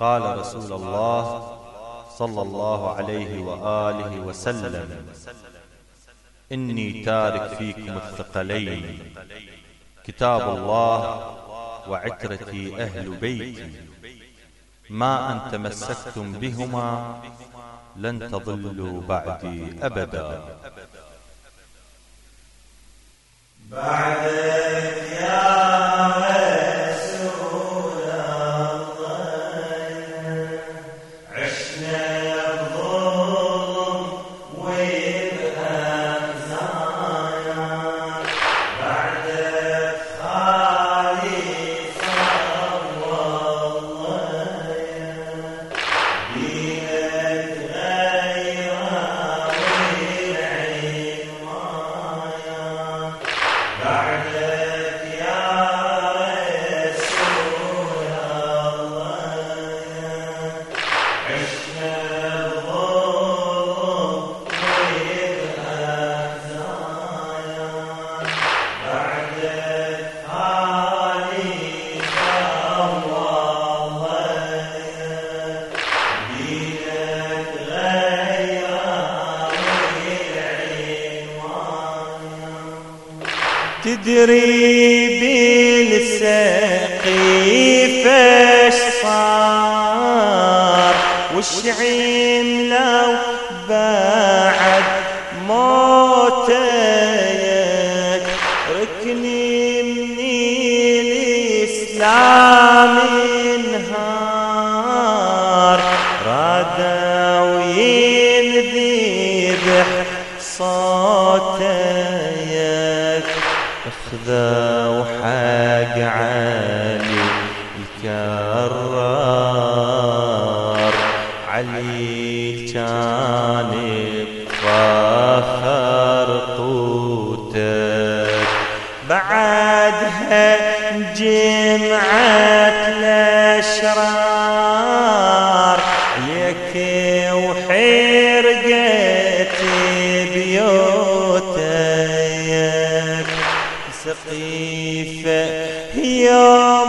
قال رسول الله صلى الله عليه وآله وسلم إني تارك فيكم الثقلين كتاب الله وعترتي أهل بيتي ما أن تمسكتم بهما لن تضلوا بعدي أبدا. بعدك تدري بالسقيف إيش صار وشعيم لو بعد موتك ركني من الإسلام. علي كان بفخر طوتك بعدها جمعت الاشرار عليك وحرقت بيوتك سقيفة يوم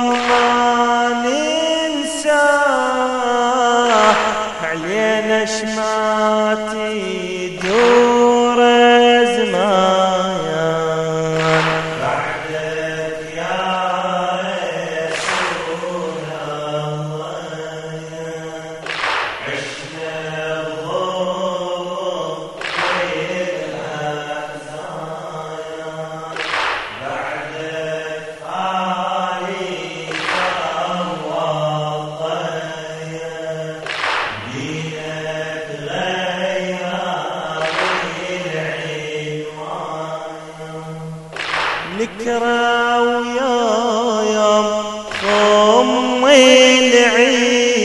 نكرة ويا يوم خم العيد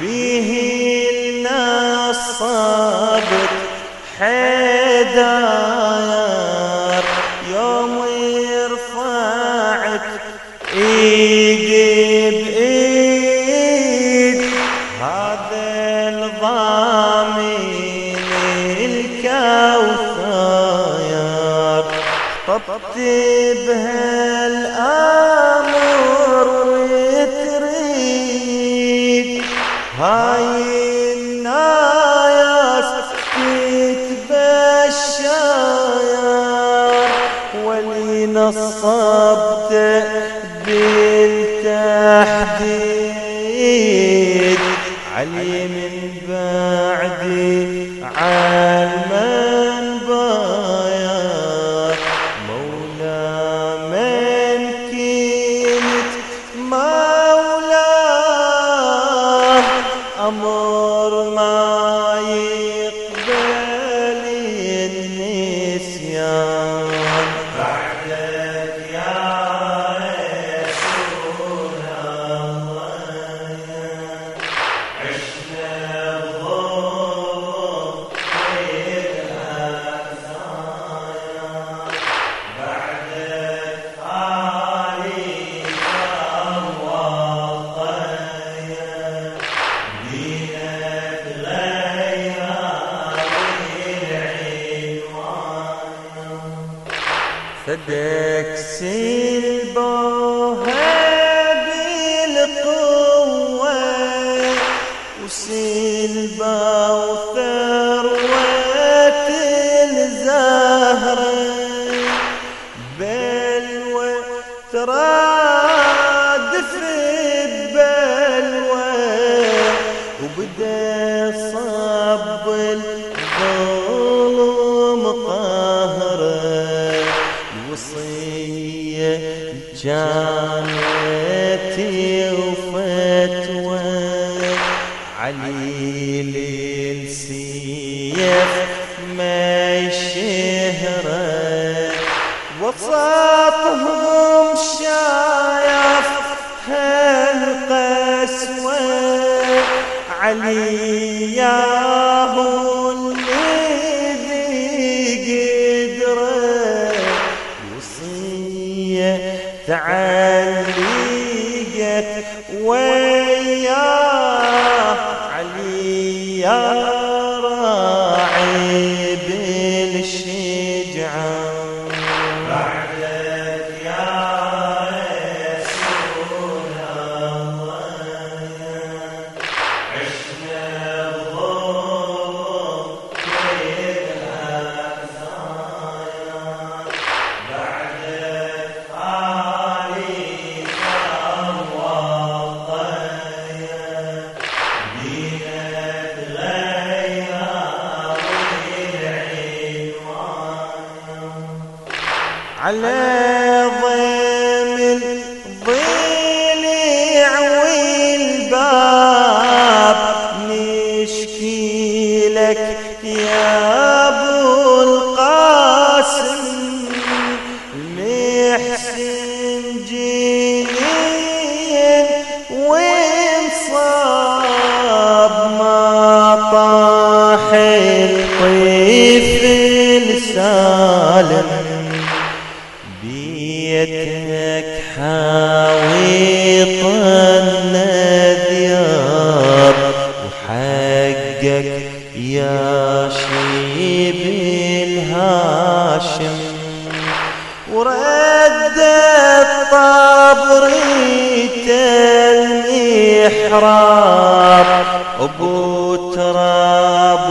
به الناس صابت حدار يوم رفعت ايد طبت بهالامر وتريد هاي بدك سيل بوها بالقوة وسيل وثروة الزهرة بل وثروة وفتوى. علي للسيف ما الشهرة. وسطهم شايف هالقسوة. علي يا الذي When عليه وطلنا ذياب وحقك يا شيب الهاشم. ورد طابريت المحراب أبو تراب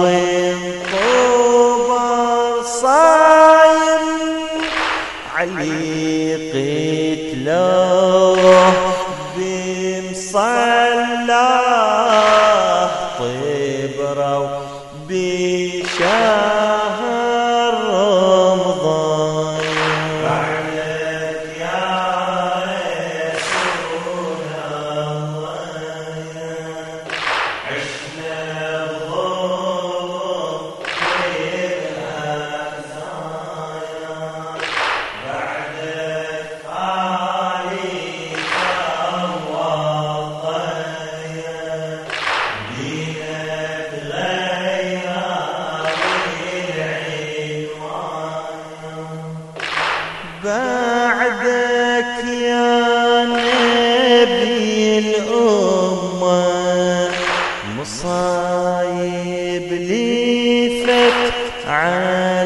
عاد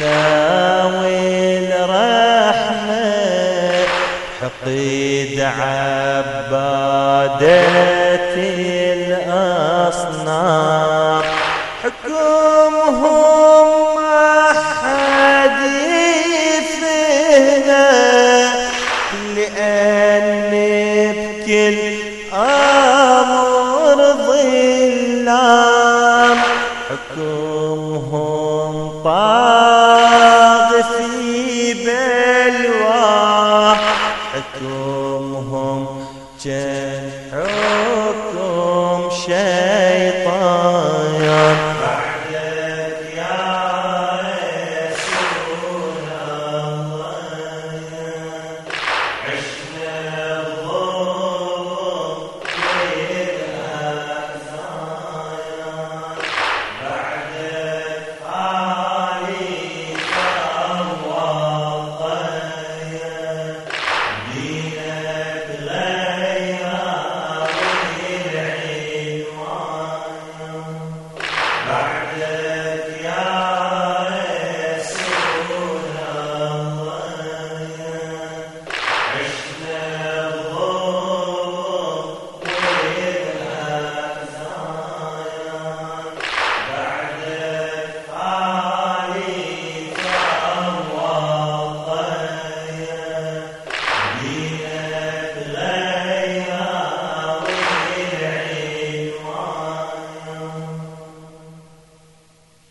ناوي الرحمة حقيد عبادة الأصنام. حكمهم ما حد لأن بكل Yeah.